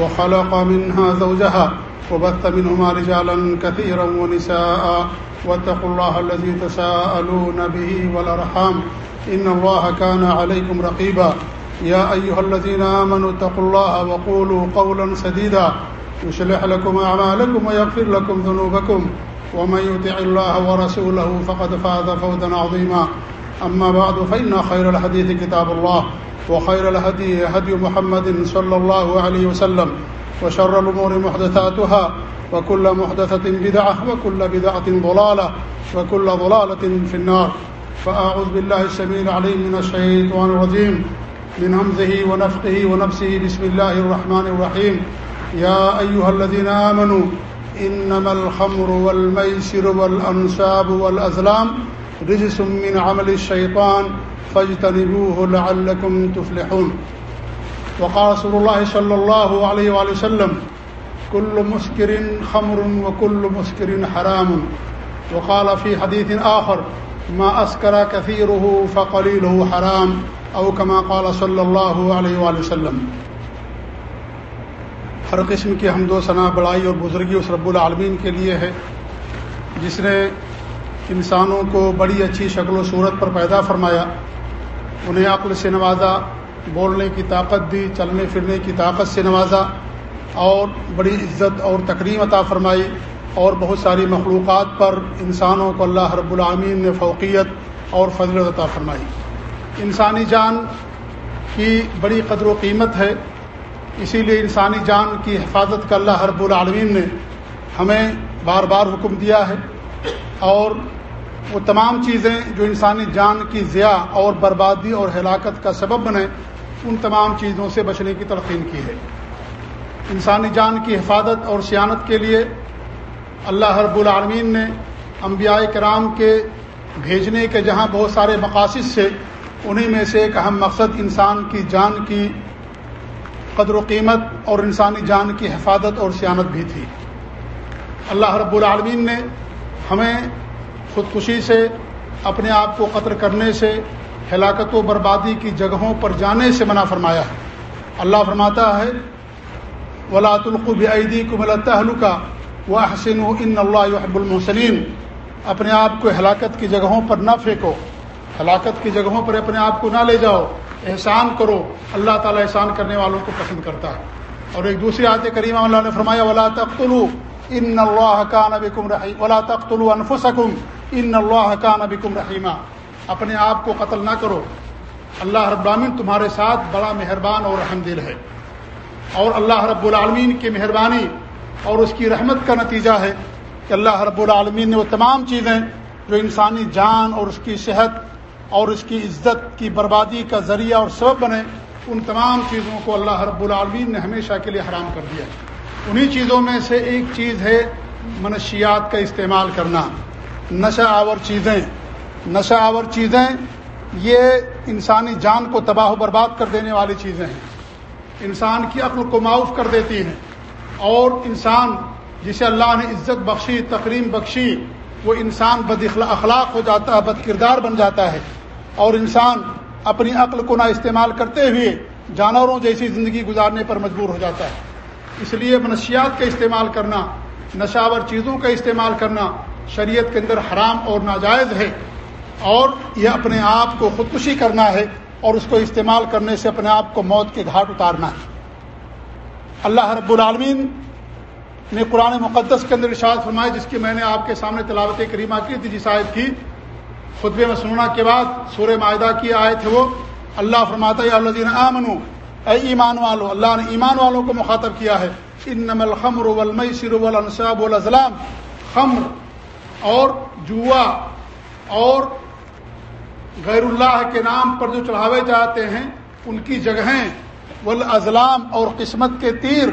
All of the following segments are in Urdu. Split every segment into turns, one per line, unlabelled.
وخلق منها زوجها وبث منهما رجالا كثيرا ونساء. واتقوا الله الذي تساءلون به والأرحام. إن الله كان عليكم رقيبا. يا أيها الذين آمنوا اتقوا الله وقولوا قولا سديدا. يشلح لكم أعمالكم ويغفر لكم ذنوبكم. ومن يطع الله ورسوله فقد فاز فوزا عظيما. أما بعد، فإن خير الحديث كتاب الله. وخير الهدي هدي محمد صلى الله عليه وسلم وشر الأمور محدثاتها وكل محدثة بدعة وكل بدعة ضلالة وكل ضلالة في النار فأعوذ بالله السميع العليم من الشيطان الرجيم من همزه ونفقه ونفسه بسم الله الرحمن الرحيم يا أيها الذين آمنوا إنما الخمر والميسر والأنساب والأزلام رجس من عمل الشيطان فاجتنبوه لعلكم تفلحون. وقال رسول الله صلى الله عليه وآله وسلم كل مسكر خمر وكل مسكر حرام. وقال في حديث آخر، ما أسكر كثيره فقليله حرام أو كما قال صلى الله عليه وآله وسلم. ہر قسم کی حمد و ثناء بڑائی اور بزرگی اس رب العالمین کے لیے ہے، جس نے انسانوں کو بڑی اچھی شکل و صورت پر پیدا فرمایا۔ انہیں عقل سے نوازا، بولنے کی طاقت دی، چلنے پھرنے کی طاقت سے نوازا اور بڑی عزت اور تکریم عطا فرمائی اور بہت ساری مخلوقات پر انسانوں کو اللہ رب العامین نے فوقیت اور فضلت عطا فرمائی۔ انسانی جان کی بڑی قدر و قیمت ہے، اسی لیے انسانی جان کی حفاظت کا اللہ رب العالمین نے ہمیں بار بار حکم دیا ہے اور وہ تمام چیزیں جو انسانی جان کی ضیاء اور بربادی اور ہلاکت کا سبب بنے، ان تمام چیزوں سے بچنے کی تلقین کی ہے۔ انسانی جان کی حفاظت اور سیانت کے لیے اللہ رب العالمین نے انبیاء کرام کے بھیجنے کے جہاں بہت سارے مقاصد سے انہیں میں سے ایک اہم مقصد انسان کی جان کی قدر و قیمت اور انسانی جان کی حفاظت اور سیانت بھی تھی۔ اللہ رب العالمین نے ہمیں خودکشی سے، اپنے آپ کو قطر کرنے سے، ہلاکت و بربادی کی جگہوں پر جانے سے منع فرمایا ہے۔ اللہ فرماتا ہے ولاۃ القب عیدی کو ملطل کا وہ حسین و ان اللہ حب المحسنین اپنے آپ کو ہلاکت کی جگہوں پر نہ پھینکو۔ ہلاکت کی جگہوں پر اپنے آپ کو نہ لے جاؤ۔ احسان کرو۔ اللہ تعالیٰ احسان کرنے والوں کو پسند کرتا ہے۔ اور ایک دوسری آیت کریمہ اللہ نے فرمایا، ولا تختلو ان اللہ کا نبی کم رحیم ولا تختلو انفسکم ان اللہ کا نبی کم رحیمہ اپنے آپ کو قتل نہ کرو. اللہ رب العالمین تمہارے ساتھ بڑا مہربان اور رحم دل ہے. اور اللہ رب العالمین کی مہربانی اور اس کی رحمت کا نتیجہ ہے کہ اللہ رب العالمین نے وہ تمام چیزیں جو انسانی جان اور اس کی صحت اور اس کی عزت کی بربادی کا ذریعہ اور سبب بنے، ان تمام چیزوں کو اللہ رب العالمین نے ہمیشہ کے لیے حرام کر دیا انہی چیزوں میں سے ایک چیز ہے منشیات کا استعمال کرنا۔ نشہ آور چیزیں۔ نشہ آور چیزیں یہ انسانی جان کو تباہ و برباد کر دینے والی چیزیں ہیں۔ انسان کی عقل کو معاف کر دیتی ہیں۔ اور انسان جسے اللہ نے عزت بخشی تقریم بخشی، وہ انسان بد اخلاق ہو جاتا ہے بد کردار بن جاتا ہے۔ اور انسان اپنی عقل کو نہ استعمال کرتے ہوئے جانوروں جیسی زندگی گزارنے پر مجبور ہو جاتا ہے۔ اس لیے منشیات کا استعمال کرنا، نشاور چیزوں کا استعمال کرنا شریعت کے اندر حرام اور ناجائز ہے اور یہ اپنے آپ کو خودکشی کرنا ہے اور اس کو استعمال کرنے سے اپنے آپ کو موت کے گھاٹ اتارنا ہے۔ اللہ رب العالمین نے قرآن مقدس کے اندر ارشاد فرمایا، جس کی میں نے آپ کے سامنے تلاوت کریمہ کی تھی جس آیت کی خطبے میں سننا کے بعد سورہ معاہدہ کی آیت ہے وہ، اللہ فرماتا ہے اللہ آمن اے ایمان والو، اللہ نے ایمان والوں کو مخاطب کیا ہے۔ ان نمل خمر ولمئی والازلام، خمر اور جوا اور غیر اللہ کے نام پر جو چڑھاوے جاتے ہیں، ان کی جگہیں والازلام اور قسمت کے تیر۔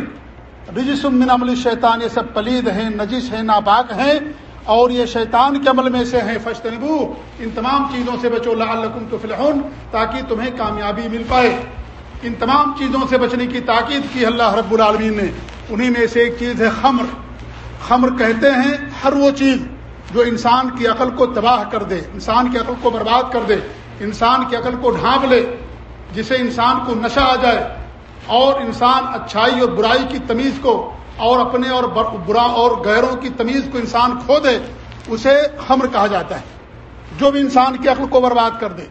رجسم من عمل شیطان، یہ سب پلید ہیں، نجس ہیں، ناپاک ہیں اور یہ شیطان کے عمل میں سے ہیں۔ فشتنبو ان تمام چیزوں سے بچو، لعلکم تفلحون، تاکہ تمہیں کامیابی مل پائے۔ ان تمام چیزوں سے بچنے کی تاکید کی اللہ رب العالمین نے، انہی میں سے ایک چیز ہے خمر۔ خمر کہتے ہیں ہر وہ چیز جو انسان کی عقل کو تباہ کر دے، انسان کی عقل کو برباد کر دے، انسان کی عقل کو ڈھانپ لے، جسے انسان کو نشہ آ جائے۔ اور انسان اچھائی اور برائی کی تمیز کو اور اپنے اور برا اور غیروں کی تمیز کو انسان کھو دے، اسے خمر کہا جاتا ہے۔ جو بھی انسان کی عقل کو برباد کر دے،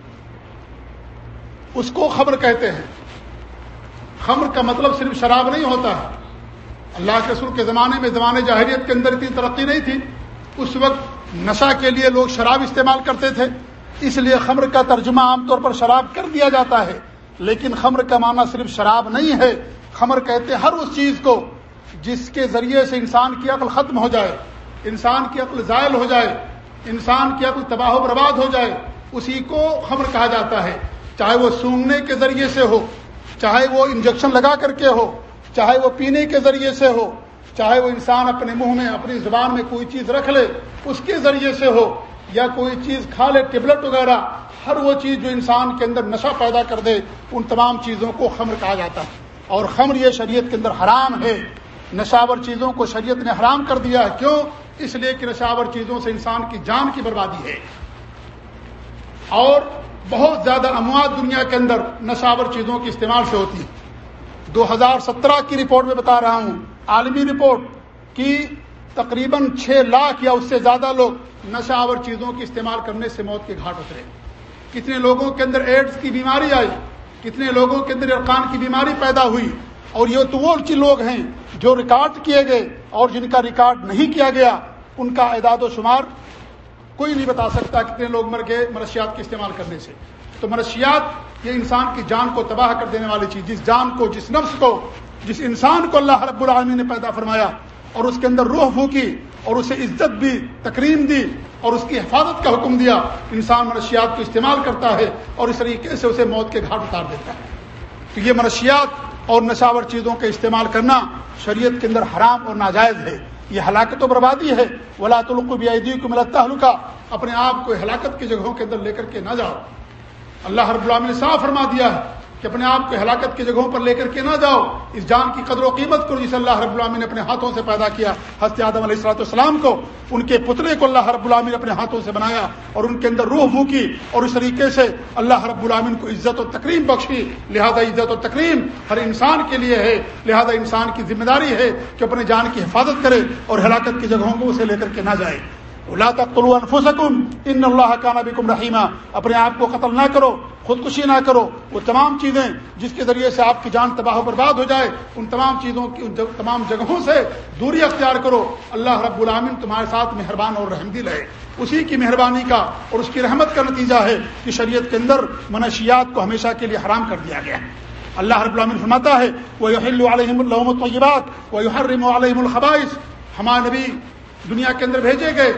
اس کو خبر کہتے ہیں۔ خمر کا مطلب صرف شراب نہیں ہوتا ہے۔ اللہ کے سر کے زمانے میں زمانے جاہریت کے اندر اتنی ترقی نہیں تھی۔ اس وقت نشہ کے لیے لوگ شراب استعمال کرتے تھے۔ اس لیے خمر کا ترجمہ عام طور پر شراب کر دیا جاتا ہے۔ لیکن خمر کا معنی صرف شراب نہیں ہے۔ خمر کہتے ہر اس چیز کو جس کے ذریعے سے انسان کی عقل ختم ہو جائے۔ انسان کی عقل زائل ہو جائے۔ انسان کی عقل تباہ و برباد ہو جائے۔ اسی کو خمر کہا جاتا ہے۔ چاہے وہ سونگنے کے ذریعے سے ہو۔ چاہے وہ انجیکشن لگا کر کے ہو، چاہے وہ پینے کے ذریعے سے ہو، چاہے وہ انسان اپنے منہ میں، اپنی زبان میں کوئی چیز رکھ لے، اس کے ذریعے سے ہو، یا کوئی چیز کھا لے، ٹیبلٹ وغیرہ، ہر وہ چیز جو انسان کے اندر نشہ پیدا کر دے، ان تمام چیزوں کو خمر کہا جاتا ہے۔ اور خمر یہ شریعت کے اندر حرام ہے۔ نشاور چیزوں کو شریعت نے حرام کر دیا ہے۔ کیوں؟ اس لیے کہ نشاور چیزوں سے انسان کی جان کی بربادی ہے۔ اور بہت زیادہ اموات دنیا کے اندر نشاور چیزوں کے استعمال سے ہوتی ہے دو ہزار سترہ کی رپورٹ میں بتا رہا ہوں، عالمی رپورٹ کی تقریباً چھ لاکھ یا اس سے زیادہ لوگ نشہ آور چیزوں کے استعمال کرنے سے موت کے گھاٹ اترے۔ کتنے لوگوں کے اندر ایڈز کی بیماری آئی، کتنے لوگوں کے اندر ارقان کی بیماری پیدا ہوئی، اور یہ تو وہ لوگ ہیں جو ریکارڈ کیے گئے اور جن کا ریکارڈ نہیں کیا گیا، ان کا اعداد و شمار کوئی نہیں بتا سکتا کتنے لوگ مر گئے منشیات کے استعمال کرنے سے۔ تو منشیات یہ انسان کی جان کو تباہ کر دینے والی چیز، جس جان کو، جس نفس کو، جس انسان کو اللہ رب العالمین نے پیدا فرمایا اور اس کے اندر روح پھونکی اور اسے عزت دی، تکریم دی اور اس کی حفاظت کا حکم دیا، انسان منشیات کو استعمال کرتا ہے اور اس طریقے سے اسے موت کے گھاٹ اتار دیتا ہے۔ تو یہ منشیات اور نشاور چیزوں کا استعمال کرنا شریعت کے اندر حرام اور ناجائز ہے۔ یہ ہلاکت و بربادی ہے۔ ولا تلقی کو ملتا ہلکا اپنے آپ کو ہلاکت کی جگہوں کے اندر لے کر کے نہ جاؤ۔ اللہ رب العالمین نے صاف فرما دیا ہے۔ کہ اپنے آپ کو ہلاکت کی جگہوں پر لے کر کے نہ جاؤ، اس جان کی قدر و قیمت کو جسے اللہ رب العالمین نے اپنے ہاتھوں سے پیدا کیا۔ حضرت آدم علیہ السلاۃ السلام کو، ان کے پتلے کو اللہ رب العالمین نے اپنے ہاتھوں سے بنایا اور ان کے اندر روح بھوکی اور اس طریقے سے اللہ رب العالمین کو عزت و تکریم بخشی۔ لہذا عزت و تکریم ہر انسان کے لیے ہے۔ لہذا انسان کی ذمہ داری ہے کہ اپنے جان کی حفاظت کرے اور ہلاکت کی جگہوں کو اسے لے کر کے نہ جائے۔ اللہ تختلو انفسکم ان اللہ کا نبی رحیمہ اپنے آپ کو قتل نہ کرو، خودکشی نہ کرو. وہ تمام چیزیں جس کے ذریعے سے آپ کی جان تباہ و برباد ہو جائے، ان تمام چیزوں کی، ان تمام جگہوں سے دوری اختیار کرو. اللہ رب العامن تمہارے ساتھ مہربان اور رحم دل ہے۔ اسی کی مہربانی کا اور اس کی رحمت کا نتیجہ ہے کہ شریعت کے اندر منشیات کو ہمیشہ کے لیے حرام کر دیا گیا اللہ رب العامن فرماتا ہے وہ علیہم الحمۃ طیبات وہ حرم علیہم ہمارے نبی دنیا کے اندر بھیجے گئے۔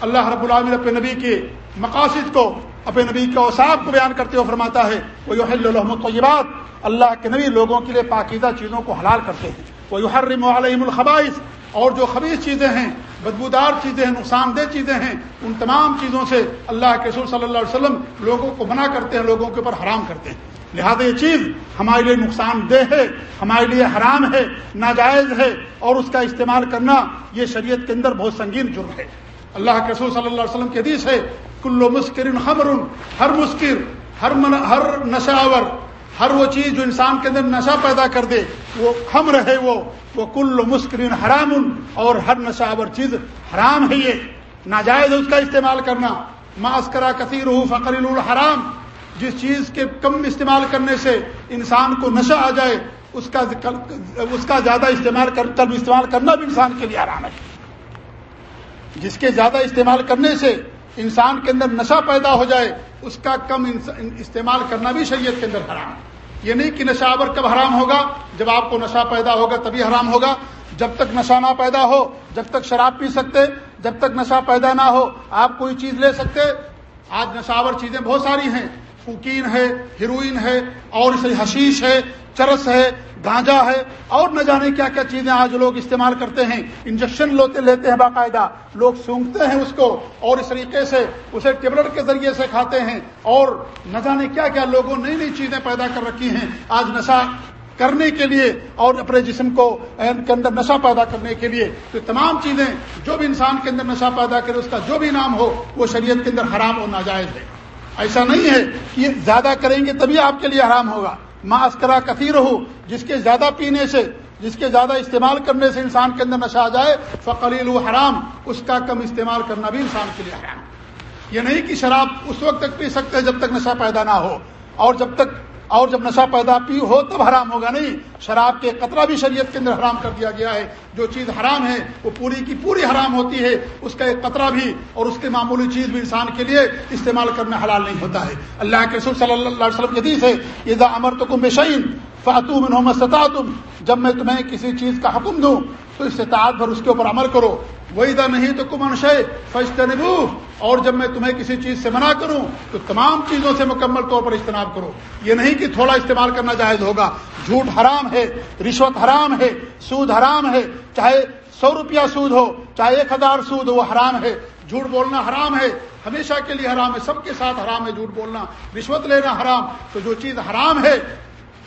اللہ رب العالمین اپنے نبی کے مقاصد کو، اپنے نبی کے اوساف کو بیان کرتے ہوئے فرماتا ہے وہ الحمد طیبات اللہ کے نبی لوگوں کے لیے پاکیزہ چیزوں کو حلال کرتے ہیں۔ وہ حرم علیہم الخبائش اور جو خبیص چیزیں ہیں، بدبودار چیزیں ہیں، نقصان دہ چیزیں ہیں، ان تمام چیزوں سے اللہ کے رسول صلی اللہ علیہ وسلم لوگوں کو منع کرتے ہیں، لوگوں کے اوپر حرام کرتے ہیں۔ لہذا یہ چیز ہمارے لیے نقصان دہ ہے، ہمارے لیے حرام ہے، ناجائز ہے اور اس کا استعمال کرنا یہ شریعت کے اندر بہت سنگین جرم ہے۔ اللہ کے رسول صلی اللہ علیہ وسلم کی حدیث ہے، کلو مسکر خمر ہر مسکر، ہر من، ہر نشاور، ہر وہ چیز جو انسان کے اندر نشہ پیدا کر دے، وہ خمر ہے وہ وہ کل مسکرین حرام اور ہر نشاور چیز حرام ہے یہ۔ ناجائز اس کا استعمال کرنا۔ ماسکرا کثیر فقر الحرام۔ جس چیز کے کم استعمال کرنے سے انسان کو نشہ آ جائے، اس کا اس کا زیادہ استعمال کر استعمال کرنا بھی انسان کے لیے آرام ہے۔ جس کے زیادہ استعمال کرنے سے انسان کے اندر نشہ پیدا ہو جائے، اس کا کم استعمال کرنا بھی شریعت کے اندر حرام ہے۔ یہ نہیں کہ نشہ آور کب حرام ہوگا، جب آپ کو نشہ پیدا ہوگا تبھی حرام ہوگا۔ جب تک نشہ نہ پیدا ہو، جب تک شراب پی سکتے، جب تک نشہ پیدا نہ ہو، آپ کوئی چیز لے سکتے۔ آج نشاور چیزیں بہت ساری ہیں۔ کوکین ہے، ہیروئن ہے، اور اس حشیش ہے، چرس ہے، گانجا ہے۔ اور نہ جانے کیا کیا چیزیں آج لوگ استعمال کرتے ہیں۔ انجیکشن لوتے لیتے ہیں باقاعدہ۔ لوگ سونگتے ہیں اس کو اور اس طریقے سے اسے ٹیبلٹ کے ذریعے سے کھاتے ہیں۔ اور نہ جانے کیا کیا لوگوں نئی نئی چیزیں پیدا کر رکھی ہیں۔ آج نشہ کرنے کے لیے اور اپنے جسم کو کے اندر نشہ پیدا کرنے کے لیے۔ تو تمام چیزیں جو بھی انسان کے اندر نشہ پیدا کرے، اس کا جو بھی نام ہو، وہ شریعت کے اندر حرام اور ناجائز ہے۔ ایسا نہیں ہے کہ زیادہ کریں گے تبھی آپ کے لیے حرام ہوگا۔ ماں اسکرا کثیر ہو جس کے زیادہ پینے سے، جس کے زیادہ استعمال کرنے سے انسان کے اندر نشہ آ جائے فقلیل حرام، اس کا کم استعمال کرنا بھی انسان کے لیے حرام۔ یہ نہیں کہ شراب اس وقت تک پی سکتے جب تک نشہ پیدا نہ ہو، اور جب تک اور جب نشہ پیدا پی ہو تب حرام ہوگا نہیں۔ شراب کے قطرہ بھی شریعت کے اندر حرام کر دیا گیا ہے۔ جو چیز حرام ہے، وہ پوری کی پوری حرام ہوتی ہے۔ اس کا ایک قطرہ بھی اور اس کے معمولی چیز بھی انسان کے لیے استعمال کرنا حلال نہیں ہوتا ہے۔ اللہ کے رسول صلی اللہ علیہ وسلم حدیث ہے یہ امر تو کم بشعین فاتو محمد تم جب میں تمہیں کسی چیز کا حکم دوں، تو استطاعت بھر اس کے اوپر عمل کرو۔ وہی دا نہیں تو کم انشے فشت اور جب میں تمہیں کسی چیز سے منع کروں، تو تمام چیزوں سے مکمل طور پر اجتناب کرو۔ یہ نہیں کہ تھوڑا استعمال کرنا جائز ہوگا۔ جھوٹ حرام ہے، رشوت حرام ہے، سود حرام ہے، چاہے سو روپیہ سود ہو، چاہے ایک ہزار سود ہو، وہ حرام ہے۔ جھوٹ بولنا حرام ہے، ہمیشہ کے لیے حرام ہے، سب کے ساتھ حرام ہے جھوٹ بولنا۔ رشوت لینا حرام، تو جو چیز حرام ہے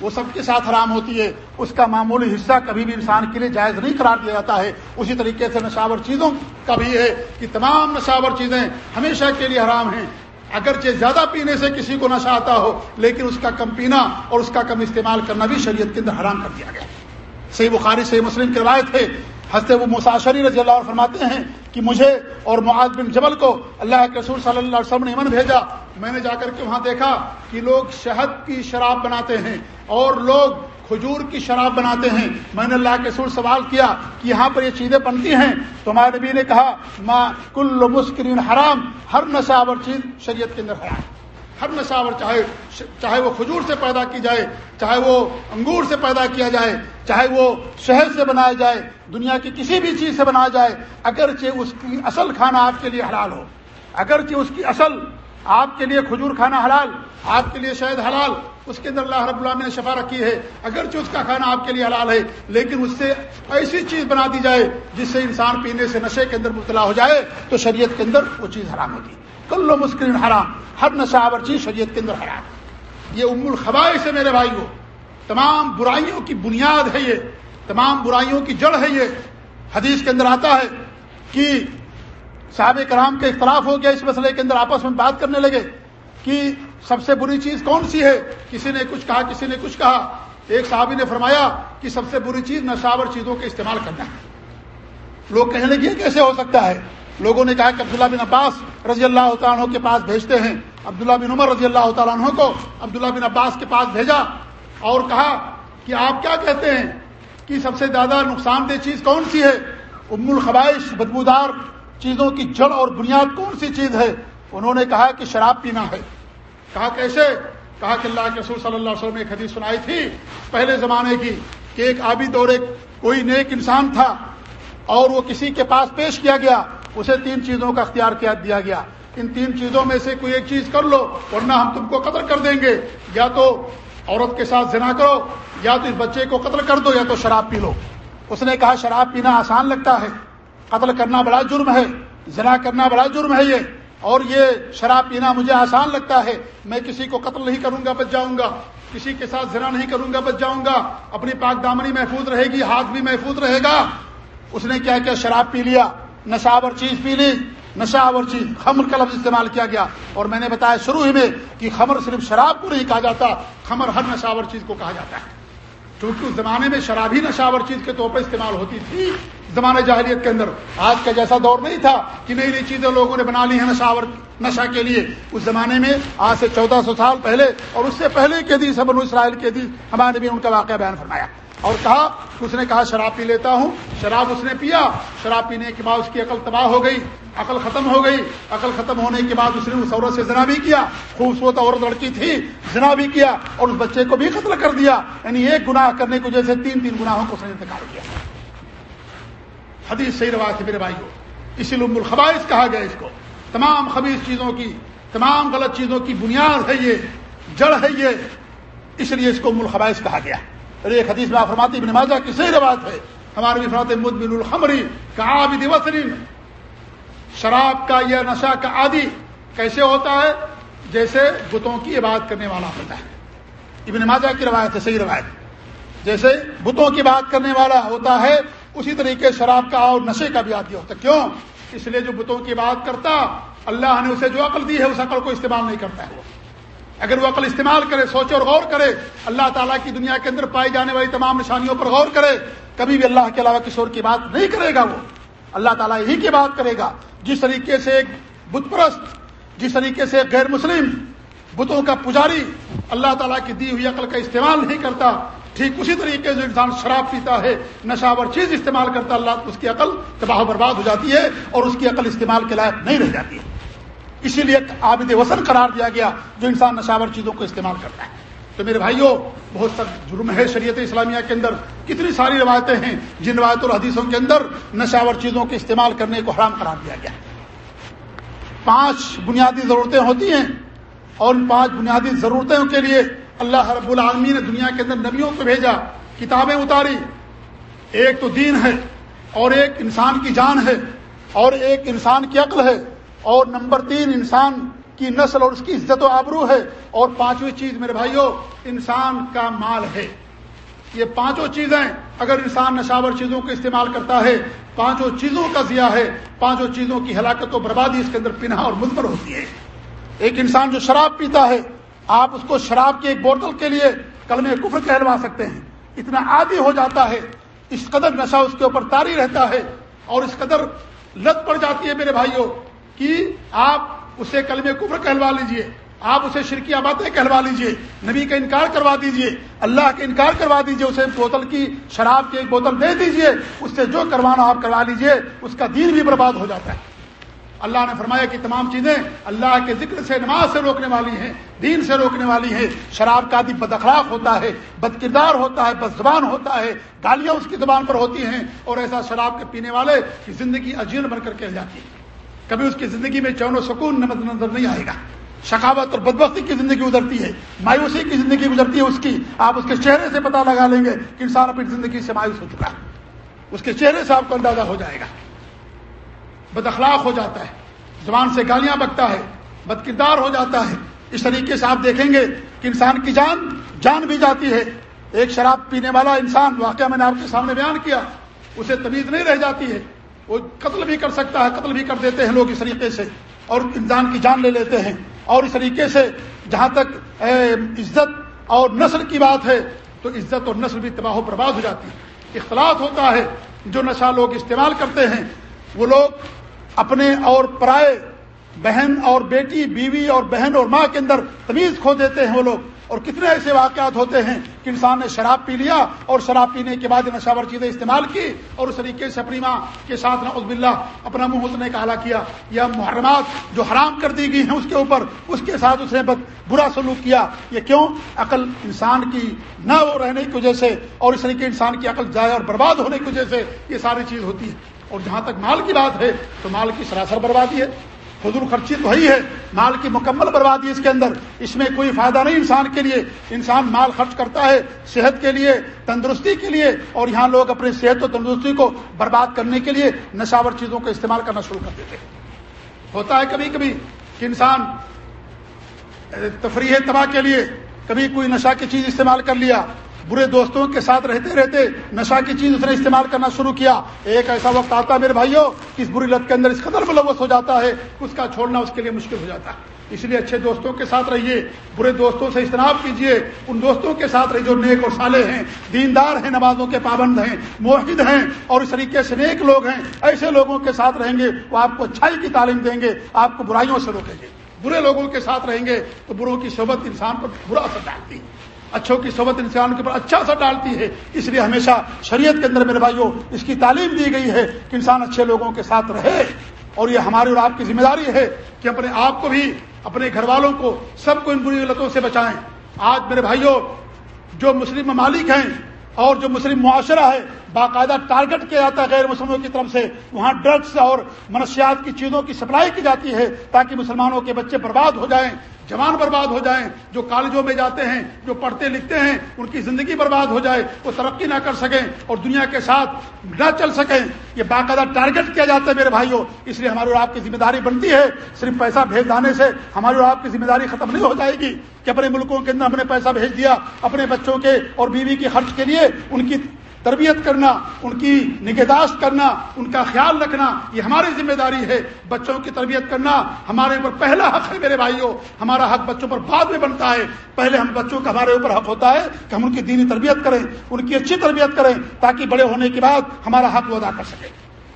وہ سب کے ساتھ حرام ہوتی ہے، اس کا معمولی حصہ کبھی بھی انسان کے لیے جائز نہیں قرار دیا جاتا ہے۔ اسی طریقے سے نشاور چیزوں کا بھی ہے کہ تمام نشاور چیزیں ہمیشہ کے لیے حرام ہیں۔ اگرچہ زیادہ پینے سے کسی کو نشہ آتا ہو، لیکن اس کا کم پینا اور اس کا کم استعمال کرنا بھی شریعت کے اندر حرام کر دیا گیا۔ صحیح بخاری، صحیح مسلم کی روایت ہے ہنستے وہ مساشری رضی اللہ عنہ فرماتے ہیں کہ مجھے اور معاذ بن جبل کو اللہ کے رسول صلی اللہ علیہ وسلم نے ایمن بھیجا۔ میں نے جا کر کے وہاں دیکھا کہ لوگ شہد کی شراب بناتے ہیں اور لوگ کھجور کی شراب بناتے ہیں۔ میں نے اللہ کے رسول سوال کیا کہ یہاں پر یہ چیزیں بنتی ہیں؟ تو ہمارے نبی نے کہا ماں کل مسکرین حرام، ہر نشاور چیز شریعت کے اندر حرام ہر نشاور چاہے چاہے وہ کھجور سے پیدا کی جائے، چاہے وہ انگور سے پیدا کیا جائے، چاہے وہ شہر سے بنایا جائے، دنیا کی کسی بھی چیز سے بنایا جائے، اگرچہ اس کی اصل کھانا آپ کے لیے حلال ہو، اگرچہ اس کی اصل آپ کے لیے کھجور کھانا حلال، آپ کے لیے شہد حلال، اس کے اندر اللہ رب اللہ نے شفا رکھی ہے، اگرچہ اس کا کھانا آپ کے لیے حلال ہے، لیکن اس سے ایسی چیز بنا دی جائے جس سے انسان پینے سے نشے کے اندر مبتلا ہو جائے، تو شریعت کے اندر وہ چیز حرام ہوتی ہے۔ کلو مسکرین حرام، ہر نشاور چیز شریعت کے اندر حرام۔ یہ ام الخبائے سے میرے بھائی تمام برائیوں کی بنیاد ہے یہ، تمام برائیوں کی جڑ ہے یہ۔ حدیث کے اندر آتا ہے کہ صحابہ کرام کے اختلاف ہو گیا اس مسئلے کے اندر، آپس میں بات کرنے لگے کہ سب سے بری چیز کون سی ہے؟ کسی نے کچھ کہا، کسی نے کچھ کہا۔ ایک صحابی نے فرمایا کہ سب سے بری چیز نشاور چیزوں کا استعمال کرنا ہے۔ لوگ کہنے لگے کیسے ہو سکتا ہے؟ لوگوں نے کہا کہ عبداللہ بن عباس رضی اللہ تعالیٰ عنہ کے پاس بھیجتے ہیں۔ عبداللہ بن عمر رضی اللہ تعالیٰ عنہ کو عبداللہ بن عباس کے پاس بھیجا اور کہا کہ آپ کیا کہتے ہیں کہ سب سے زیادہ نقصان دہ چیز کون سی ہے؟ ام الخبائش بدبودار چیزوں کی جڑ اور بنیاد کون سی چیز ہے؟ انہوں نے کہا کہ شراب پینا ہے۔ کہا کیسے؟ کہا کہ اللہ کے رسول صلی اللہ علیہ وسلم نے ایک حدیث سنائی تھی پہلے زمانے کی کہ ایک عابد اور ایک کوئی نیک انسان تھا اور وہ کسی کے پاس پیش کیا گیا اسے تین چیزوں کا اختیار کیا دیا گیا۔ ان تین چیزوں میں سے کوئی ایک چیز کر لو ورنہ ہم تم کو قتل کر دیں گے۔ یا تو عورت کے ساتھ زنا کرو، یا تو اس بچے کو قتل کر دو، یا تو شراب پی لو۔ اس نے کہا، شراب پینا آسان لگتا ہے۔ قتل کرنا بڑا جرم ہے، زنا کرنا بڑا جرم ہے یہ۔ اور یہ شراب پینا مجھے آسان لگتا ہے۔ میں کسی کو قتل نہیں کروں گا، بچ جاؤں گا۔ کسی کے ساتھ زنا نہیں کروں گا، بچ جاؤں گا۔ اپنی پاک دامنی محفوظ رہے گی، ہاتھ بھی محفوظ رہے گا۔ اس نے کیا کیا؟ شراب پی لیا۔ نشاور چیز پی لی نشاور چیز، خمر کا لفظ استعمال کیا گیا۔ اور میں نے بتایا شروع ہی میں کہ خمر صرف شراب کو نہیں کہا جاتا، خمر ہر نشاور چیز کو کہا جاتا ہے۔ کیونکہ اس زمانے میں شراب ہی نشاور چیز کے طور پر استعمال ہوتی تھی۔ زمانے جاہلیت کے اندر آج کا جیسا دور نہیں تھا کہ نئی نئی چیزیں لوگوں نے بنا لی ہیں نشاور نشہ کے لیے۔ اس زمانے میں آج سے چودہ سو سال پہلے اور اس سے پہلے کے حدیث بنو اسرائیل کے حدیث ہمارے بھی ان کا واقعہ بیان فرمایا۔ اور کہا، اس نے کہا، شراب پی لیتا ہوں۔ شراب اس نے پیا۔ شراب پینے کے بعد اس کی عقل تباہ ہو گئی۔ عقل ختم ہو گئی۔ عقل ختم ہونے کے بعد اس نے اس عورت سے زنا بھی کیا۔ خوبصورت عورت لڑکی تھی، زنا بھی کیا اور اس بچے کو بھی قتل کر دیا۔ یعنی ایک گناہ کرنے کی وجہ سے تین تین گناہوں کو اس نے انتقال کیا۔ حدیث صحیح روایت ہے میرے بھائی کو اسی لم الخبائش کہا گیا اس کو۔ تمام خبیص چیزوں کی، تمام غلط چیزوں کی بنیاد ہے یہ، جڑ ہے یہ۔ اس لیے اس کو ملخبائش کہا گیا۔ ایک حدیث میں فرماتی ابن ماجہ کی صحیح روایت ہے۔ ہمارے بھی فرماتے مد بن الخمری کا وسرین شراب کا یا نشہ کا عادی کیسے ہوتا ہے؟ جیسے بتوں کی عبادت کرنے والا ہوتا ہے۔ ابن ماجہ کی روایت ہے، صحیح روایت۔ جیسے بتوں کی بات کرنے والا ہوتا ہے، اسی طریقے شراب کا اور نشے کا بھی عادی ہوتا ہے۔ کیوں؟ اس لیے جو بتوں کی بات کرتا، اللہ نے اسے جو عقل دی ہے، اس عقل کو استعمال نہیں کرتا ہے۔ وہ اگر وہ عقل استعمال کرے، سوچے اور غور کرے، اللہ تعالیٰ کی دنیا کے اندر پائی جانے والی تمام نشانیوں پر غور کرے، کبھی بھی اللہ کے علاوہ کسی اور کی بات نہیں کرے گا وہ۔ اللہ تعالیٰ یہی کی بات کرے گا۔ جس طریقے سے ایک بت پرست، جس طریقے سے غیر مسلم بتوں کا پجاری اللہ تعالیٰ کی دی ہوئی عقل کا استعمال نہیں کرتا، ٹھیک اسی طریقے سے انسان شراب پیتا ہے نشاور چیز استعمال کرتا، اللہ اس کی عقل تباہ و برباد ہو جاتی ہے اور اس کی عقل استعمال کے لائق نہیں رہ جاتی ہے۔ اسی لیے عابد وسن قرار دیا گیا جو انسان نشاور چیزوں کو استعمال کرتا ہے۔ تو میرے بھائیوں، بہت سا جرم ہے شریعت اسلامیہ کے اندر۔ کتنی ساری روایتیں ہیں جن روایت اور حدیثوں کے اندر نشاور چیزوں کے استعمال کرنے کو حرام قرار دیا گیا۔ پانچ بنیادی ضرورتیں ہوتی ہیں اور ان پانچ بنیادی ضرورتوں کے لیے اللہ رب العالمین نے دنیا کے اندر نبیوں کو بھیجا، کتابیں اتاری۔ ایک تو دین ہے اور ایک انسان کی جان ہے اور ایک انسان کی عقل ہے۔ اور نمبر تین، انسان کی نسل اور اس کی عزت و آبرو ہے۔ اور پانچویں چیز میرے بھائیوں انسان کا مال ہے۔ یہ پانچوں چیزیں اگر انسان نشاور چیزوں کو استعمال کرتا ہے، پانچوں چیزوں کا ضیاع ہے، پانچوں چیزوں کی ہلاکت و بربادی اس کے اندر پناہ اور مدبر ہوتی ہے۔ ایک انسان جو شراب پیتا ہے، آپ اس کو شراب کی ایک بوتل کے لیے کلم کفر کہلوا سکتے ہیں۔ اتنا عادی ہو جاتا ہے، اس قدر نشہ اس کے اوپر تاری رہتا ہے اور اس قدر لت پڑ جاتی ہے میرے بھائیوں کہ آپ اسے کلمے کفر کہلوا لیجیے۔ آپ اسے شرکیہ باتیں کہلوا لیجیے۔ نبی کا انکار کروا دیجیے۔ اللہ کا انکار کروا دیجیے۔ اسے بوتل کی شراب کی ایک بوتل دے دیجیے۔ اس سے جو کروانا آپ کروا لیجیے، اس کا دین بھی برباد ہو جاتا ہے۔ اللہ نے فرمایا کہ تمام چیزیں اللہ کے ذکر سے نماز سے روکنے والی ہیں، دین سے روکنے والی ہیں۔ شراب کا بد اخلاق ہوتا ہے، بد کردار ہوتا ہے، بد زبان ہوتا ہے۔ گالیاں اس کی زبان پر ہوتی ہیں اور ایسا شراب کے پینے والے کی زندگی عجیب بن کر کہہ جاتی ہے۔ کبھی اس کی زندگی میں چون و سکون نمت نظر نہیں آئے گا۔ شکاوت اور بدبختی کی زندگی گزرتی ہے۔ مایوسی کی زندگی گزرتی ہے اس کی۔ آپ اس کے چہرے سے پتہ لگا لیں گے کہ انسان اپنی زندگی سے مایوس ہو چکا ہے۔ اس کے چہرے سے آپ کو اندازہ ہو جائے گا۔ بد اخلاق ہو جاتا ہے۔ زبان سے گالیاں بکتا ہے۔ بد کردار ہو جاتا ہے۔ اس طریقے سے آپ دیکھیں گے کہ انسان کی جان جان بھی جاتی ہے۔ ایک شراب پینے والا انسان، واقعہ میں نے آپ کے سامنے بیان کیا، اسے تمیز نہیں رہ جاتی ہے۔ وہ قتل بھی کر سکتا ہے، قتل بھی کر دیتے ہیں لوگ اس طریقے سے اور انسان کی جان لے لیتے ہیں۔ اور اس طریقے سے جہاں تک عزت اور نسل کی بات ہے، تو عزت اور نسل بھی تباہ و برباد ہو جاتی ہے۔ اختلاط ہوتا ہے، جو نشہ لوگ استعمال کرتے ہیں، وہ لوگ اپنے اور پرائے بہن اور بیٹی، بیوی اور بہن اور ماں کے اندر تمیز کھو دیتے ہیں وہ لوگ۔ اور کتنے ایسے واقعات ہوتے ہیں کہ انسان نے شراب پی لیا اور شراب پینے کے بعد نشاور چیزیں استعمال کی اور اس طریقے سے اپنی ماں کے ساتھ نعوذ باللہ اپنا منہ اتنے کا اعلیٰ کیا یا محرمات جو حرام کر دی گئی ہیں اس کے اوپر اس کے ساتھ اس نے برا سلوک کیا یہ کیوں؟ عقل انسان کی نہ وہ رہنے کی وجہ سے اور اس طریقے انسان کی عقل ضائع اور برباد ہونے کی وجہ سے یہ ساری چیز ہوتی ہے اور جہاں تک مال کی بات ہے تو مال کی سراسر بربادی ہے فضول خرچی تو وہی ہے، مال کی مکمل بربادی اس کے اندر۔ اس میں کوئی فائدہ نہیں انسان کے لیے۔ انسان مال خرچ کرتا ہے صحت کے لیے، تندرستی کے لیے، اور یہاں لوگ اپنی صحت و تندرستی کو برباد کرنے کے لیے نشاور چیزوں کا استعمال کرنا شروع کر دیتے ہوتا ہے کبھی کبھی کہ انسان تفریح تباہ کے لیے کبھی کوئی نشہ کی چیز استعمال کر لیا۔ برے دوستوں کے ساتھ رہتے رہتے نشا کی چیز اس نے استعمال کرنا شروع کیا۔ ایک ایسا وقت آتا ہے میرے بھائیوں اس بری لت کے اندر اس قدر ملوث ہو جاتا ہے، اس کا چھوڑنا اس کے لیے مشکل ہو جاتا ہے۔ اس لیے اچھے دوستوں کے ساتھ رہیے، برے دوستوں سے اجتناب کیجیے۔ ان دوستوں کے ساتھ رہیے جو نیک اور سالے ہیں، دیندار ہیں، نمازوں کے پابند ہیں، موحد ہیں اور اس طریقے سے نیک لوگ ہیں۔ ایسے لوگوں کے ساتھ رہیں گے، وہ آپ کو اچھائی کی تعلیم دیں گے، آپ کو برائیوں سے روکیں گے۔ برے لوگوں کے ساتھ رہیں گے تو بروں کی صحبت انسان پر برا اثر ڈالتی ہے۔ اچھوں کی صحبت انسان کے اوپر اچھا اثر ڈالتی ہے، اس لیے ہمیشہ شریعت کے اندر میرے بھائیوں اس کی تعلیم دی گئی ہے کہ انسان اچھے لوگوں کے ساتھ رہے۔ اور یہ ہماری اور آپ کی ذمہ داری ہے کہ اپنے آپ کو بھی، اپنے گھر والوں کو سب کو ان بری غلطوں سے بچائیں۔ آج میرے بھائیوں جو مسلم ممالک ہیں اور جو مسلم معاشرہ ہے باقاعدہ ٹارگٹ کیا جاتا ہے غیر مسلموں کی طرف سے، وہاں ڈرگس اور منشیات کی چیزوں کی سپلائی کی جاتی ہے تاکہ مسلمانوں کے بچے برباد ہو جائیں، جوان برباد ہو جائیں، جو کالجوں میں جاتے ہیں، جو پڑھتے لکھتے ہیں، ان کی زندگی برباد ہو جائے، وہ ترقی نہ کر سکیں اور دنیا کے ساتھ نہ چل سکیں۔ یہ باقاعدہ ٹارگٹ کیا جاتا ہے میرے بھائیوں، اس لیے ہماری اور آپ کی ذمہ داری بنتی ہے۔ صرف پیسہ بھیج جانے سے ہماری اور آپ کی ذمہ داری ختم نہیں ہو جائے گی کہ اپنے ملکوں کے اندر ہم نے پیسہ بھیج دیا، اپنے بچوں کے اور بیوی کے خرچ کے لیے ان کی تربیت کرنا، ان کی نگہداشت کرنا، ان کا خیال رکھنا، یہ ہماری ذمہ داری ہے۔ بچوں کی تربیت کرنا ہمارے اوپر پہلا حق ہے میرے بھائیوں ہمارا حق بچوں پر بعد میں بنتا ہے۔ پہلے ہم بچوں کا ہمارے اوپر حق ہوتا ہے کہ ہم ان کی دینی تربیت کریں، ان کی اچھی تربیت کریں، تاکہ بڑے ہونے کے بعد ہمارا حق وہ ادا کر سکے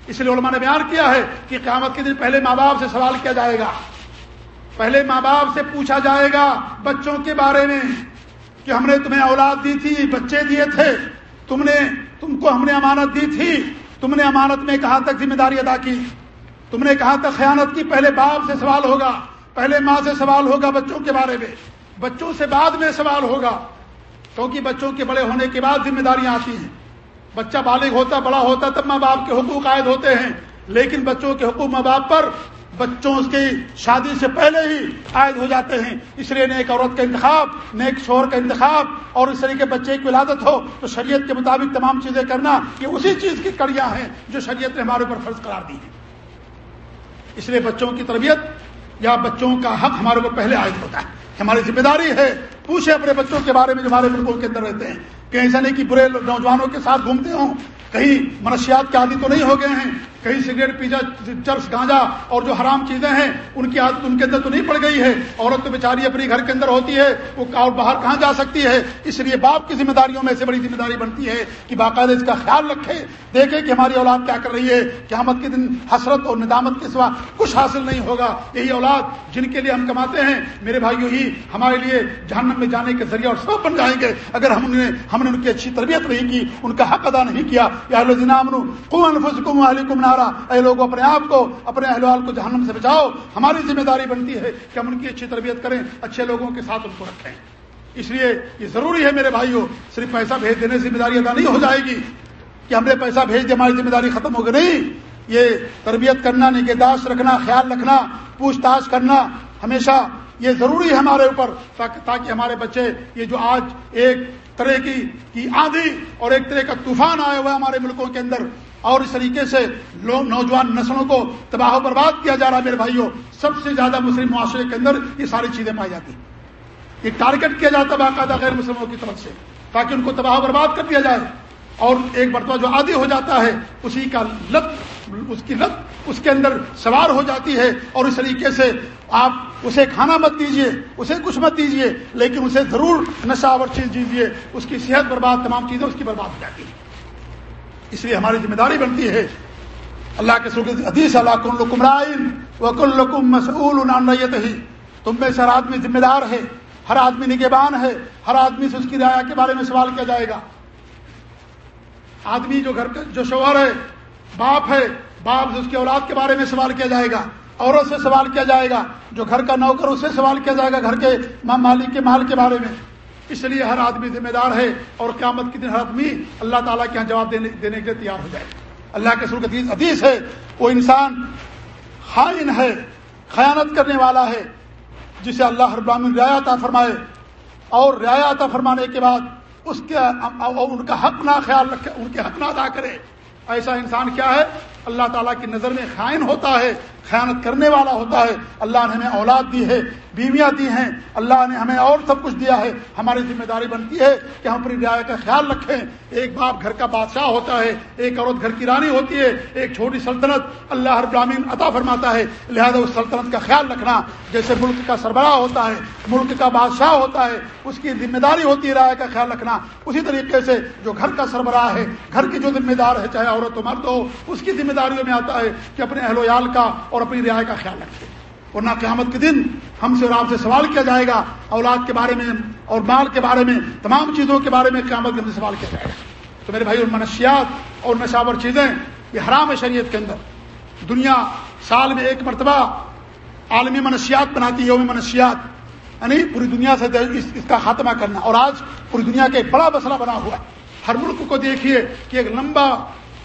اس لیے علماء نے بیان کیا ہے کہ قیامت کے دن پہلے ماں باپ سے سوال کیا جائے گا۔ پہلے ماں باپ سے پوچھا جائے گا بچوں کے بارے میں کہ ہم نے تمہیں اولاد دی تھی، بچے دیے تھے۔ تم نے تم کو ہم نے امانت دی تھی۔ تم نے امانت میں کہاں تک ذمہ داری ادا کی؟ تم نے کہاں تک خیانت کی؟ پہلے باپ سے سوال ہوگا، پہلے ماں سے سوال ہوگا بچوں کے بارے میں۔ بچوں سے بعد میں سوال ہوگا، کیونکہ بچوں کے بڑے ہونے کے بعد ذمہ داریاں آتی ہیں۔ بچہ بالغ ہوتا، بڑا ہوتا، تب ماں باپ کے حقوق عائد ہوتے ہیں۔ لیکن بچوں کے حقوق ماں باپ پر بچوں کی شادی سے پہلے ہی عائد ہو جاتے ہیں۔ اس لیے نیک عورت کا انتخاب، نیک شور کا انتخاب اور اس طریقے بچے کی ولادت ہو تو شریعت کے مطابق تمام چیزیں کرنا یہ اسی چیز کی کڑیاں ہیں جو شریعت نے ہمارے اوپر فرض قرار دی ہے اس لیے بچوں کی تربیت یا بچوں کا حق ہمارے اوپر پہلے عائد ہوتا ہے۔ ہماری ذمہ داری ہے پوچھے اپنے بچوں کے بارے میں جو ہمارے ملکوں کے اندر رہتے ہیں کہ ایسا نہیں کہ برے نوجوانوں کے ساتھ گھومتے ہوں کہیں منشیات کے عادی تو نہیں ہو گئے ہیں، کہیں سگریٹ پیزا چرس گانجا اور جو حرام چیزیں ہیں، ان کی عادت ان کے اندر تو نہیں پڑ گئی ہے۔ عورت تو بیچاری اپنی گھر کے اندر ہوتی ہے، وہ اور باہر کہاں جا سکتی ہے؟ اس لیے باپ کی ذمہ داریوں میں سے بڑی ذمہ داری بنتی ہے کہ باقاعدہ اس کا خیال رکھے، دیکھے کہ ہماری اولاد کیا کر رہی ہے۔ قیامت کے دن حسرت اور ندامت کے سوا کچھ حاصل نہیں ہوگا۔ یہی اولاد جن کے لیے ہم کماتے ہیں، میرے بھائیوں ہی ہمارے لیے جہنم میں جانے کے ذریعہ اور سب بن جائیں گے۔ اگر ہم نے ہم نے ان کی اچھی تربیت نہیں کی، ان کا حق ادا نہیں کیا یا نارا۔ اے لوگوں اپنے آپ کو، اپنے اہلوال کو جہنم سے بچاؤ۔ ہماری ذمہ داری بنتی ہے کہ ہم ان کی اچھی تربیت کریں، اچھے لوگوں کے ساتھ ان کو رکھیں۔ اس لیے یہ ضروری ہے میرے بھائیوں صرف پیسہ بھیج دینے ذمہ داری ادا نہیں ہو جائے گی کہ ہم نے پیسہ بھیج دیا، ہماری ذمہ داری ختم ہوگی نہیں، یہ تربیت کرنا، نگہداشت رکھنا، خیال رکھنا، پوچھ تاچھ کرنا، ہمیشہ یہ ضروری ہے ہمارے اوپر تاکہ ہمارے بچے یہ جو آج ایک طرح کی آندھی اور ایک طرح کا طوفان آیا ہوا ہے ہمارے ملکوں کے اندر اور اس طریقے سے لوگ، نوجوان نسلوں کو تباہ و برباد کیا جا رہا ہے میرے بھائیوں. سب سے زیادہ مسلم معاشرے کے اندر یہ ساری چیزیں پائی جاتی ہیں. یہ ٹارگٹ کیا جاتا ہے باقاعدہ غیر مسلموں کی طرف سے تاکہ ان کو تباہ و برباد کر دیا جائے اور ایک مرتبہ جو عادی ہو جاتا ہے اسی کا لت اس کی لت اس کے اندر سوار ہو جاتی ہے اور اس طریقے سے آپ اسے کھانا مت دیجیے اسے کچھ مت دیجیے لیکن اسے ضرور نشہ نشاور چیز دیجیے اس کی صحت برباد، تمام چیزیں اس کی برباد ہو جاتی ہیں۔ اس لیے ہماری ذمہ داری بنتی ہے، اللہ کے سر حدیث اللہ کن لکمرائن وکل لکم مسعول ریت ہی تم میں سے ہر آدمی ذمہ دار ہے، ہر آدمی نگہبان ہے، ہر آدمی سے اس کی رعایا کے بارے میں سوال کیا جائے گا۔ آدمی جو گھر کا جو شوہر ہے باپ ہے، باپ سے اس کی اولاد کے بارے میں سوال کیا جائے گا، عورت سے سوال کیا جائے گا، جو گھر کا نوکر اس سے سوال کیا جائے گا گھر کے مالک کے مال کے بارے میں۔ اس لیے ہر آدمی ذمہ دار ہے اور قیامت کے دن ہر آدمی اللہ تعالیٰ کے یہاں جواب دینے دینے کے لیے تیار ہو جائے۔ اللہ کے سر حدیث ہے، وہ انسان خائن ہے، خیانت کرنے والا ہے، جسے اللہ ہر براہین رعایت فرمائے۔ اور رعایت فرمانے کے بعد اس کے ان کا حق نہ خیال رکھے، ان کے حق نہ ادا کرے۔ ایسا انسان کیا ہے اللہ تعالیٰ کی نظر میں خائن ہوتا ہے، خیانت کرنے والا ہوتا ہے۔ اللہ نے ہمیں اولاد دی ہے، بیویاں دی ہیں۔ اللہ نے ہمیں اور سب کچھ دیا ہے۔ ہماری ذمہ داری بنتی ہے کہ ہم اپنی رعایت کا خیال رکھیں۔ ایک باپ گھر کا بادشاہ ہوتا ہے، ایک عورت گھر کی رانی ہوتی ہے، ایک چھوٹی سلطنت اللہ ہر براہین عطا فرماتا ہے۔ لہذا اس سلطنت کا خیال رکھنا جیسے ملک کا سربراہ ہوتا ہے، ملک کا بادشاہ ہوتا ہے، اس کی ذمہ داری ہوتی ہے رعایت کا خیال رکھنا۔ اسی طریقے سے جو گھر کا سربراہ ہے، گھر کی جو ذمہ دار ہے، چاہے عورت و مرد ہو، اس کی ذمہ ذمہ داریوں میں آتا ہے کہ اپنے اہل ویال کا اور اپنی رعایت کا خیال رکھے۔ ورنہ قیامت کے دن ہم سے اور آپ سے سوال کیا جائے گا، اولاد کے بارے میں اور مال کے بارے میں، تمام چیزوں کے بارے میں قیامت کے سوال کیا جائے گا۔ تو میرے بھائی اور منشیات اور نشاور چیزیں، یہ حرام ہے شریعت کے اندر۔ دنیا سال میں ایک مرتبہ عالمی منشیات بناتی ہے، یوم منشیات۔ یعنی پوری دنیا سے اس کا خاتمہ کرنا۔ اور آج پوری دنیا کا ایک بڑا مسئلہ بنا ہوا ہے۔ ہر ملک کو دیکھیے کہ ایک لمبا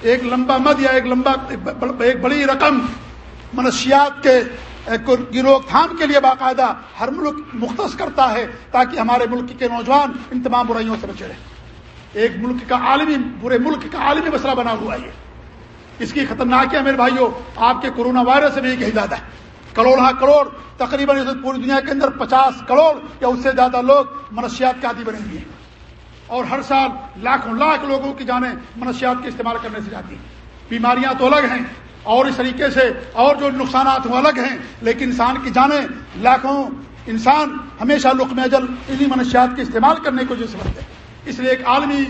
ایک لمبا مد یا ایک لمبا ایک بڑی رقم منشیات کے کی روک تھام کے لیے باقاعدہ ہر ملک مختص کرتا ہے تاکہ ہمارے ملک کے نوجوان ان تمام برائیوں سے بچے رہیں۔ ایک ملک کا عالمی، پورے ملک کا عالمی مسئلہ بنا ہوا ہے اس کی خطرناک ہے میرے بھائیوں آپ کے کورونا وائرس سے بھی کہیں زیادہ ہے۔ کروڑ ہاں کروڑ، تقریباً پوری دنیا کے اندر پچاس کروڑ یا اس سے زیادہ لوگ منشیات کے عادی بنے ہوئے ہیں۔ اور ہر سال لاکھوں لاکھ لوگوں کی جانیں منشیات کے استعمال کرنے سے جاتی ہیں۔ بیماریاں تو الگ ہیں، اور اس طریقے سے اور جو نقصانات وہ الگ ہیں، لیکن انسان کی جانیں لاکھوں انسان ہمیشہ لقم اجل انہیں منشیات کے استعمال کرنے کو جس وقت ہے اس لیے ایک عالمی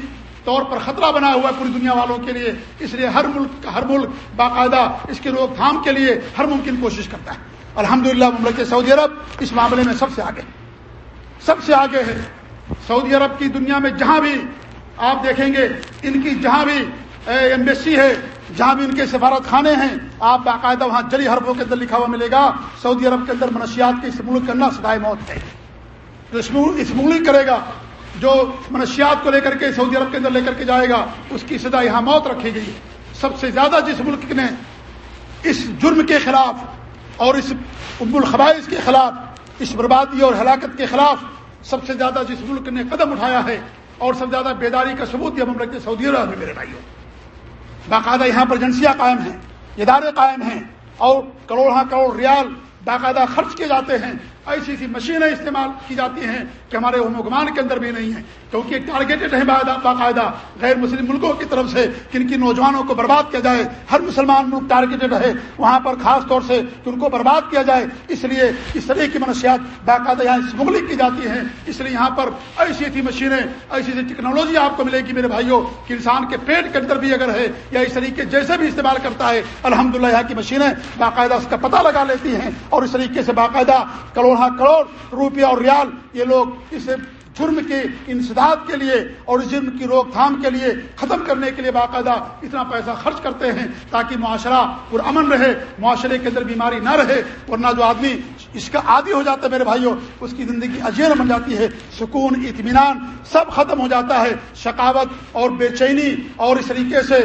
طور پر خطرہ بنا ہوا ہے پوری دنیا والوں کے لیے۔ اس لیے ہر ملک ہر ملک باقاعدہ اس کی روک تھام کے لیے ہر ممکن کوشش کرتا ہے۔ الحمد للہ سعودی عرب اس معاملے میں سب سے آگے سب سے آگے ہے۔ سعودی عرب کی دنیا میں جہاں بھی آپ دیکھیں گے، ان کی جہاں بھی ایمبیسی ہے، جہاں بھی ان کے سفارت خانے ہیں، آپ باقاعدہ وہاں جلی حرفوں کے اندر لکھا ہوا ملے گا، سعودی عرب کے اندر منشیات کے ملک کرنا سدائے موت ہے۔ جو اسمگلنگ کرے گا، جو منشیات کو لے کر کے سعودی عرب کے اندر لے کر کے جائے گا، اس کی سزا یہاں موت رکھی گئی سب سے زیادہ جس ملک نے اس جرم کے خلاف اور اس ام الخبائش کے خلاف، اس بربادی اور ہلاکت کے خلاف سب سے زیادہ جس ملک نے قدم اٹھایا ہے اور سب سے زیادہ بیداری کا ثبوت یہ مملکت سعودی عرب ہے میرے بھائیوں۔ باقاعدہ یہاں پر ایجنسیاں قائم ہیں، ادارے قائم ہیں اور کروڑ کروڑ ریال باقاعدہ خرچ کیے جاتے ہیں ایسی ایسی مشینیں استعمال کی جاتی ہیں کہ ہمارے حکمان کے اندر بھی نہیں ہیں۔ کیونکہ ٹارگیٹڈ ہے باقاعدہ غیر مسلم ملکوں کی طرف سے کن کی نوجوانوں کو برباد کیا جائے۔ ہر مسلمان ملک ٹارگیٹڈ ہے، وہاں پر خاص طور سے کہ ان کو برباد کیا جائے۔ اس لیے اس طرح کی منشیات باقاعدہ یہاں اسمگلنگ کی جاتی ہیں۔ اس لیے یہاں پر ایسی ایسی مشینیں، ایسی ایسی ٹیکنالوجی آپ کو ملے گی میرے بھائیوں کہ انسان کے پیٹ کے اندر بھی اگر ہے یا اس طریقے جیسے بھی استعمال کرتا ہے الحمد للہ یہاں کی مشینیں باقاعدہ اس کا پتہ لگا لیتی ہیں اور اس طریقے سے باقاعدہ کروڑ ہاں کروڑ روپیہ اور ریال یہ لوگ اس جرم کے انسداد کے لیے اور اس جرم کی روک تھام کے لیے ختم کرنے کے لیے باقاعدہ اتنا پیسہ خرچ کرتے ہیں تاکہ معاشرہ پر امن رہے، معاشرے کے اندر بیماری نہ رہے ورنہ جو آدمی اس کا عادی ہو جاتا ہے میرے بھائیوں، اس کی زندگی اجیر بن جاتی ہے، سکون، اطمینان سب ختم ہو جاتا ہے شکاوت اور بے چینی اور اس طریقے سے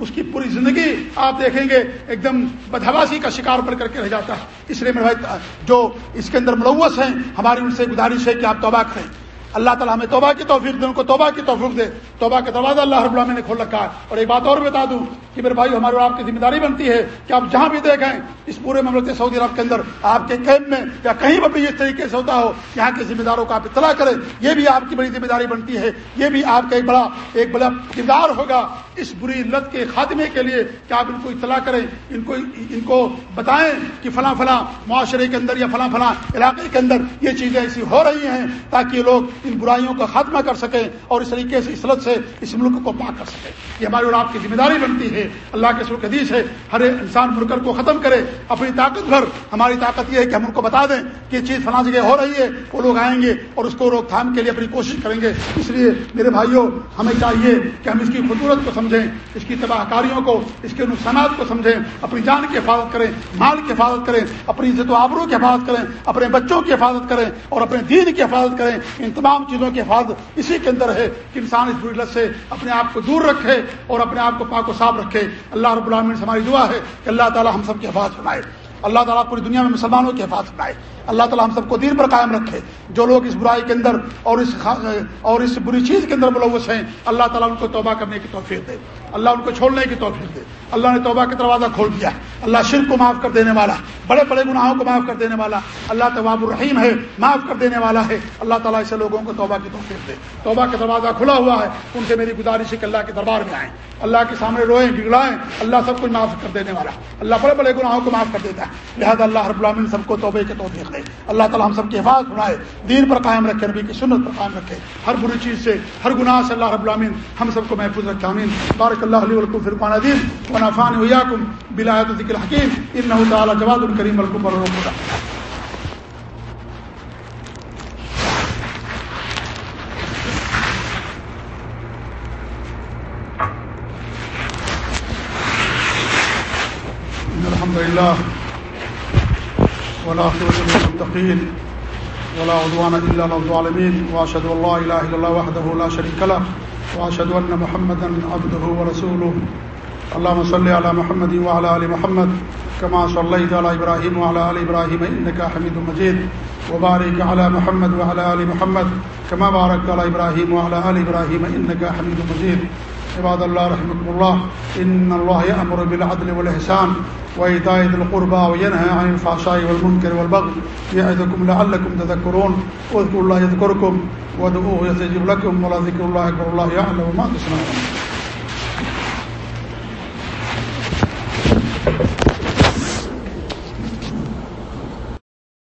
اس کی پوری زندگی آپ دیکھیں گے، ایک دم بدہواسی کا شکار پر کر کے رہ جاتا ہے۔ اس لیے میرے بھائی، جو اس کے اندر ملوث ہیں، ہماری ان سے گزارش ہے کہ آپ توبہ کریں۔ اللہ تعالیٰ ہمیں توبہ کی توفیق دے، ان کو توبہ کی توفیق دے۔ توبہ کا دروازہ اللہ رب اللہ نے کھول رکھا ہے۔ اور ایک بات اور بتا دوں کہ میرے بھائی ہمارے آپ کی ذمہ داری بنتی ہے کہ آپ جہاں بھی دیکھیں، اس پورے مملک سعودی عرب کے اندر، آپ کے کیمپ میں یا کہیں پر بھی اس طریقے سے ہوتا ہو، یہاں کے ذمہ داروں کا آپ اطلاع کریں۔ یہ بھی آپ کی بڑی ذمہ داری بنتی ہے۔ یہ بھی آپ کا ایک بڑا ایک بڑا کردار ہوگا۔ اس بری لت کے خاتمے کے لیے کہ آپ ان کو اطلاع کریں، ان کو ان کو بتائیں کہ فلاں فلاں معاشرے کے اندر یا فلاں فلاں علاقے کے اندر یہ چیزیں ایسی ہو رہی ہیں تاکہ لوگ ان برائیوں کا خاتمہ کر سکیں اور اس طریقے سے، اس لت سے اس ملک کو پاک کر سکیں۔ یہ ہماری اور آپ کی ذمہ داری بنتی ہے۔ اللہ کے سرخ حدیث ہے، ہر انسان منکر کو ختم کرے، اپنی طاقت بھر۔ ہماری طاقت یہ ہے کہ ہم ان کو بتا دیں کہ یہ چیز فلاں جگہ ہو رہی ہے، وہ لوگ آئیں گے اور اس کو روک تھام کے لیے اپنی کوشش کریں گے۔ اس لیے میرے بھائیوں، ہمیں چاہیے کہ ہم اس کی خطورت کو سمجھیں، اس کی تباہ کاریوں کو، اس کے نقصانات کو سمجھیں، اپنی جان کی حفاظت کریں، مال کی حفاظت کریں، اپنی عزت و آبروں کی حفاظت کریں، اپنے بچوں کی حفاظت کریں اور اپنے دین کی حفاظت کریں۔ ان تمام چیزوں کی حفاظت اسی کے اندر ہے کہ انسان اس بری لت سے اپنے آپ کو دور رکھے اور اپنے آپ کو پاک و صاف رکھے۔ اللہ رب العالمین سے ہماری دعا ہے کہ اللہ تعالی ہم سب کی حفاظت بنائے اللہ تعالیٰ پوری دنیا میں مسلمانوں کی حفاظت بنائے اللہ تعالیٰ ہم سب کو دین پر قائم رکھے۔ جو لوگ اس برائی کے اندر اور اس اور اس بری چیز کے اندر ملوث ہیں، اللہ تعالیٰ ان کو توبہ کرنے کی توفیق دے۔ اللہ ان کو چھوڑنے کی توفیق دے۔ اللہ نے توبہ کا دروازہ کھول دیا اللہ شرک کو معاف کر دینے والا، بڑے بڑے گناہوں کو معاف کر دینے والا۔ اللہ طباب الرحیم ہے، معاف کر دینے والا ہے۔ اللہ تعالیٰ ایسے لوگوں کو توبہ کی توفیق دے۔ توبہ کا دروازہ کھلا ہوا ہے۔ ان سے میری گزارش ہے کہ اللہ کے دربار میں آئیں۔ اللہ کے سامنے روئیں گڑائیں اللہ سب کچھ معاف کر دینے والا۔ اللہ بڑے بڑے گناہوں کو معاف کر دیتا ہے۔ لہٰذا اللہ رب العالمین سب کو توبے کے توفیق دے۔ اللہ تعالیٰ ہم سب کی حفاظت بنائے دین پر قائم رکھے، نبی کی سنت پر قائم رکھے۔ ہر بری چیز سے، ہر گناہ سے اللہ رب العالمین ہم سب کو محفوظ رکھے امین بارک اللہ علیہ ولکم فرقان عظیم ونافان ویاکم بلایت ذکر حکیم انه تعالی جواد الکریم الکم الرحیم الحمد لله ولا المتقين ولا عدوان إلا على الظالمين. وأشهد الله إله إلا الله وحده لا شريك له. واشهد ان محمدا عبده ورسوله. اللهم صل على محمد وعلى ال محمد كما صليت على ابراهيم وعلى ال ابراهيم انك حميد مجيد. وبارك على محمد وعلى ال محمد كما باركت على ابراهيم وعلى ال ابراهيم انك حميد مجيد. عباد الله رحمكم الله. ان الله يأمر بالعدل والاحسان وايتاء القربہ وین ہے عن الفاشاء الفحشاء والمنكر والبغي لعلکم تذکرون اذکر اللہ یذکرکم ودعوه وادعوه لکم ولا ذکر اللہ اکبر اللہ یعلم ما تصنعون